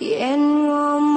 yen